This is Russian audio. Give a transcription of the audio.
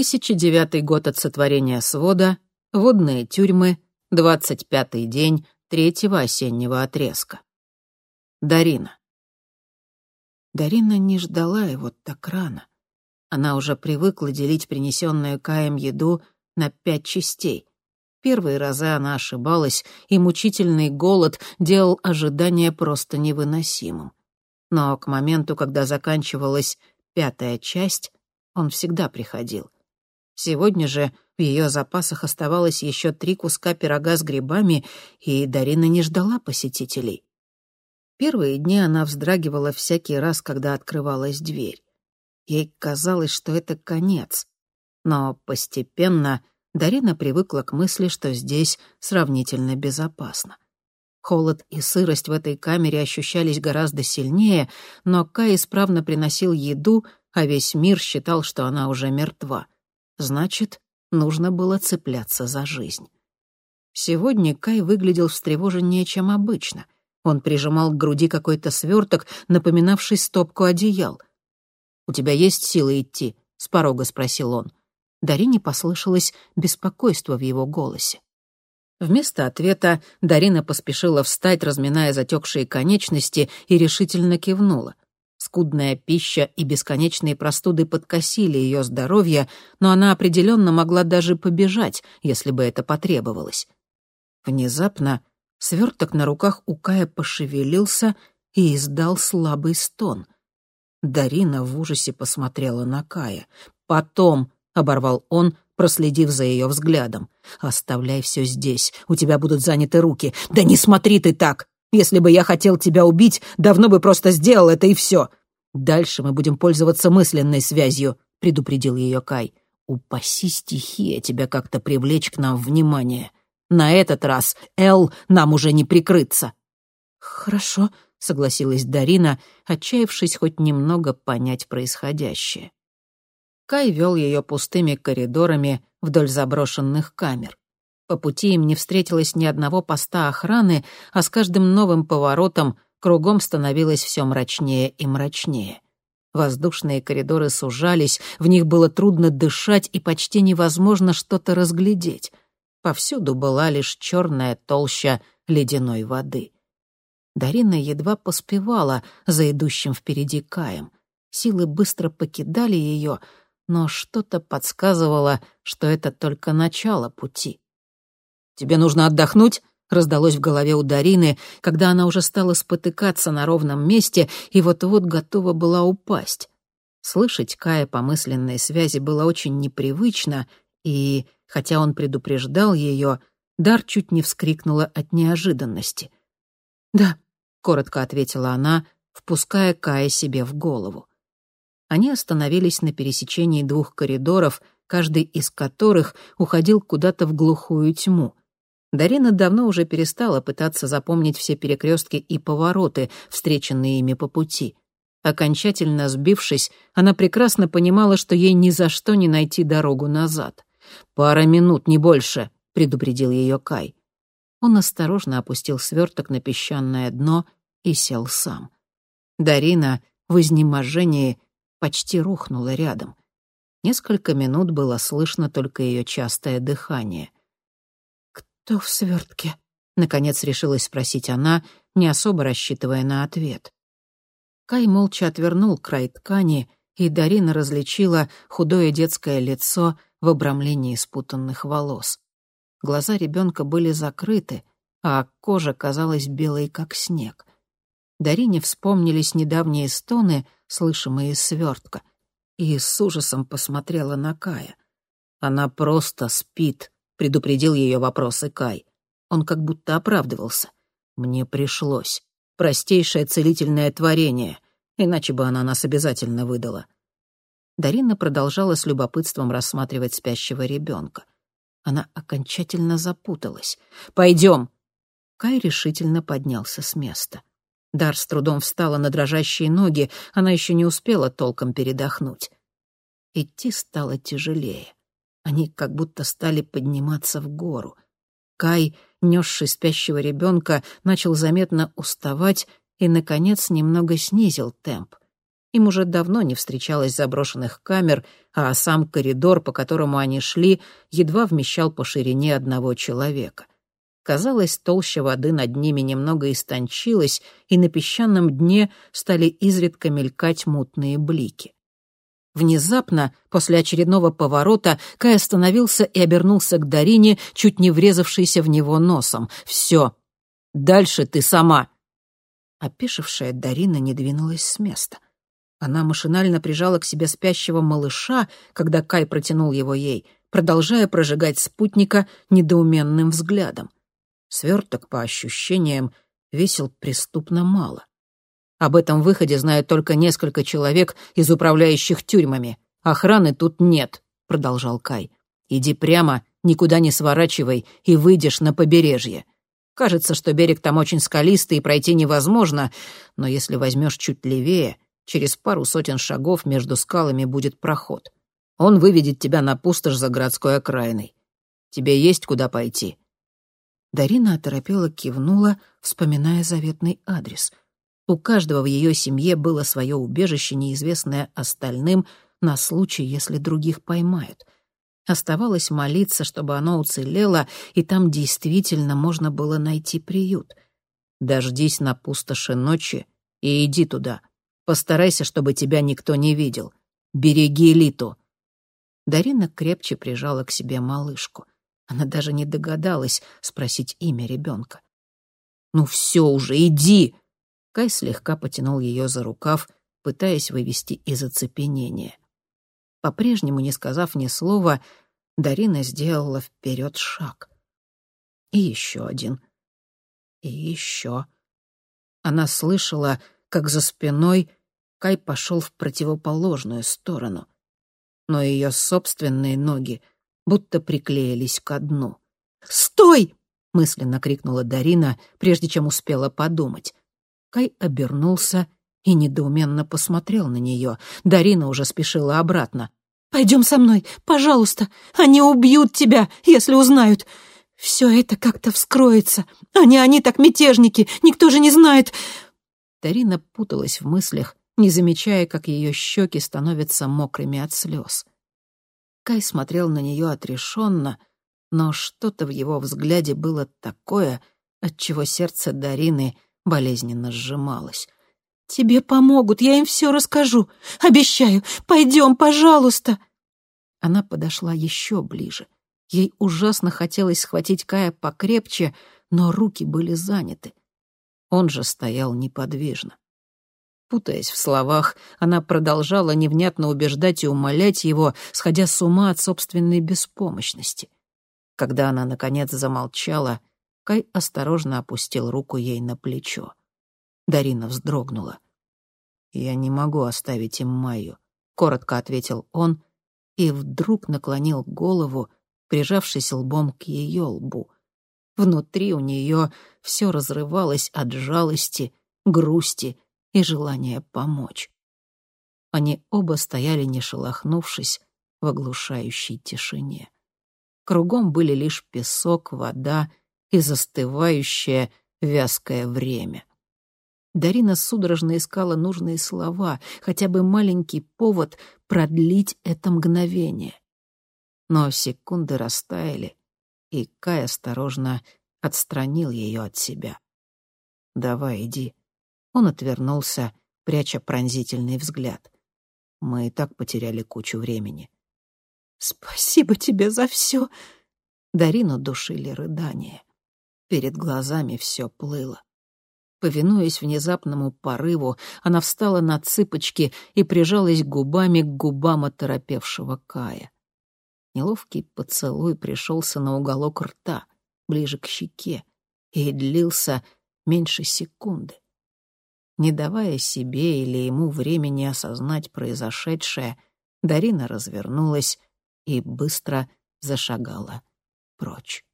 2009 год от сотворения свода, водные тюрьмы, 25-й день третьего осеннего отрезка. Дарина. Дарина не ждала его так рано. Она уже привыкла делить принесенную Каем еду на пять частей. Первые разы она ошибалась, и мучительный голод делал ожидание просто невыносимым. Но к моменту, когда заканчивалась пятая часть, он всегда приходил. Сегодня же в ее запасах оставалось еще три куска пирога с грибами, и Дарина не ждала посетителей. Первые дни она вздрагивала всякий раз, когда открывалась дверь. Ей казалось, что это конец. Но постепенно Дарина привыкла к мысли, что здесь сравнительно безопасно. Холод и сырость в этой камере ощущались гораздо сильнее, но Кай исправно приносил еду, а весь мир считал, что она уже мертва. Значит, нужно было цепляться за жизнь. Сегодня Кай выглядел встревоженнее, чем обычно. Он прижимал к груди какой-то сверток, напоминавший стопку одеял. «У тебя есть силы идти?» — с порога спросил он. Дарине послышалось беспокойство в его голосе. Вместо ответа Дарина поспешила встать, разминая затекшие конечности, и решительно кивнула. Скудная пища и бесконечные простуды подкосили ее здоровье, но она определенно могла даже побежать, если бы это потребовалось. Внезапно сверток на руках у Кая пошевелился и издал слабый стон. Дарина в ужасе посмотрела на Кая. «Потом», — оборвал он, проследив за ее взглядом. «Оставляй все здесь, у тебя будут заняты руки. Да не смотри ты так! Если бы я хотел тебя убить, давно бы просто сделал это и все. Дальше мы будем пользоваться мысленной связью», — предупредил ее Кай. «Упаси стихия тебя как-то привлечь к нам внимание. На этот раз, Эл, нам уже не прикрыться». «Хорошо», — согласилась Дарина, отчаявшись хоть немного понять происходящее. Кай вел ее пустыми коридорами вдоль заброшенных камер. По пути им не встретилось ни одного поста охраны, а с каждым новым поворотом кругом становилось все мрачнее и мрачнее. Воздушные коридоры сужались, в них было трудно дышать и почти невозможно что-то разглядеть. Повсюду была лишь черная толща ледяной воды. Дарина едва поспевала за идущим впереди Каем. Силы быстро покидали ее, но что-то подсказывало, что это только начало пути. «Тебе нужно отдохнуть?» — раздалось в голове у Дарины, когда она уже стала спотыкаться на ровном месте и вот-вот готова была упасть. Слышать Кая по мысленной связи было очень непривычно, и, хотя он предупреждал ее, Дар чуть не вскрикнула от неожиданности. «Да», — коротко ответила она, впуская Кая себе в голову. Они остановились на пересечении двух коридоров, каждый из которых уходил куда-то в глухую тьму. Дарина давно уже перестала пытаться запомнить все перекрестки и повороты, встреченные ими по пути. Окончательно сбившись, она прекрасно понимала, что ей ни за что не найти дорогу назад. «Пара минут, не больше», — предупредил ее Кай. Он осторожно опустил сверток на песчаное дно и сел сам. Дарина в изнеможении почти рухнула рядом. Несколько минут было слышно только ее частое дыхание. «Кто в свертке?» — наконец решилась спросить она, не особо рассчитывая на ответ. Кай молча отвернул край ткани, и Дарина различила худое детское лицо в обрамлении спутанных волос. Глаза ребенка были закрыты, а кожа казалась белой, как снег. Дарине вспомнились недавние стоны, слышимые из свертка, и с ужасом посмотрела на Кая. «Она просто спит», — предупредил ее вопросы Кай. Он как будто оправдывался. «Мне пришлось. Простейшее целительное творение, иначе бы она нас обязательно выдала». Дарина продолжала с любопытством рассматривать спящего ребенка. Она окончательно запуталась. «Пойдем!» Кай решительно поднялся с места. Дар с трудом встала на дрожащие ноги, она еще не успела толком передохнуть. Идти стало тяжелее. Они как будто стали подниматься в гору. Кай, несший спящего ребенка, начал заметно уставать и, наконец, немного снизил темп. Им уже давно не встречалось заброшенных камер, а сам коридор, по которому они шли, едва вмещал по ширине одного человека. Казалось, толща воды над ними немного истончилась, и на песчаном дне стали изредка мелькать мутные блики. Внезапно, после очередного поворота, Кай остановился и обернулся к Дарине, чуть не врезавшейся в него носом. «Все. Дальше ты сама». Опешившая Дарина не двинулась с места. Она машинально прижала к себе спящего малыша, когда Кай протянул его ей, продолжая прожигать спутника недоуменным взглядом. Сверток, по ощущениям, весил преступно мало. Об этом выходе знают только несколько человек из управляющих тюрьмами. Охраны тут нет, продолжал Кай. Иди прямо, никуда не сворачивай и выйдешь на побережье. Кажется, что берег там очень скалистый и пройти невозможно, но если возьмешь чуть левее, через пару сотен шагов между скалами будет проход. Он выведет тебя на пустошь за городской окраиной. Тебе есть куда пойти?» Дарина оторопела кивнула, вспоминая заветный адрес. У каждого в ее семье было свое убежище, неизвестное остальным, на случай, если других поймают. Оставалось молиться, чтобы оно уцелело, и там действительно можно было найти приют. Дождись на пустоши ночи и иди туда. Постарайся, чтобы тебя никто не видел. Береги Литу. Дарина крепче прижала к себе малышку. Она даже не догадалась спросить имя ребенка. «Ну все уже, иди!» Кай слегка потянул ее за рукав, пытаясь вывести из оцепенения. По-прежнему, не сказав ни слова, Дарина сделала вперед шаг. И еще один. И еще. Она слышала, как за спиной Кай пошел в противоположную сторону. Но ее собственные ноги будто приклеились к дну. «Стой!» — мысленно крикнула Дарина, прежде чем успела подумать. Кай обернулся и недоуменно посмотрел на нее. Дарина уже спешила обратно. «Пойдем со мной, пожалуйста. Они убьют тебя, если узнают. Все это как-то вскроется. Они, они так мятежники, никто же не знает». Дарина путалась в мыслях, не замечая, как ее щеки становятся мокрыми от слез. Кай смотрел на нее отрешенно, но что-то в его взгляде было такое, от чего сердце Дарины — болезненно сжималась. «Тебе помогут, я им все расскажу. Обещаю. Пойдем, пожалуйста». Она подошла еще ближе. Ей ужасно хотелось схватить Кая покрепче, но руки были заняты. Он же стоял неподвижно. Путаясь в словах, она продолжала невнятно убеждать и умолять его, сходя с ума от собственной беспомощности. Когда она, наконец, замолчала, Кай осторожно опустил руку ей на плечо. Дарина вздрогнула. «Я не могу оставить им Майю», — коротко ответил он и вдруг наклонил голову, прижавшись лбом к ее лбу. Внутри у нее все разрывалось от жалости, грусти и желания помочь. Они оба стояли, не шелохнувшись, в оглушающей тишине. Кругом были лишь песок, вода и застывающее вязкое время. Дарина судорожно искала нужные слова, хотя бы маленький повод продлить это мгновение. Но секунды растаяли, и Кай осторожно отстранил ее от себя. «Давай, иди». Он отвернулся, пряча пронзительный взгляд. Мы и так потеряли кучу времени. «Спасибо тебе за все!» Дарину душили рыдания. Перед глазами все плыло. Повинуясь внезапному порыву, она встала на цыпочки и прижалась губами к губам оторопевшего Кая. Неловкий поцелуй пришелся на уголок рта, ближе к щеке, и длился меньше секунды. Не давая себе или ему времени осознать произошедшее, Дарина развернулась и быстро зашагала прочь.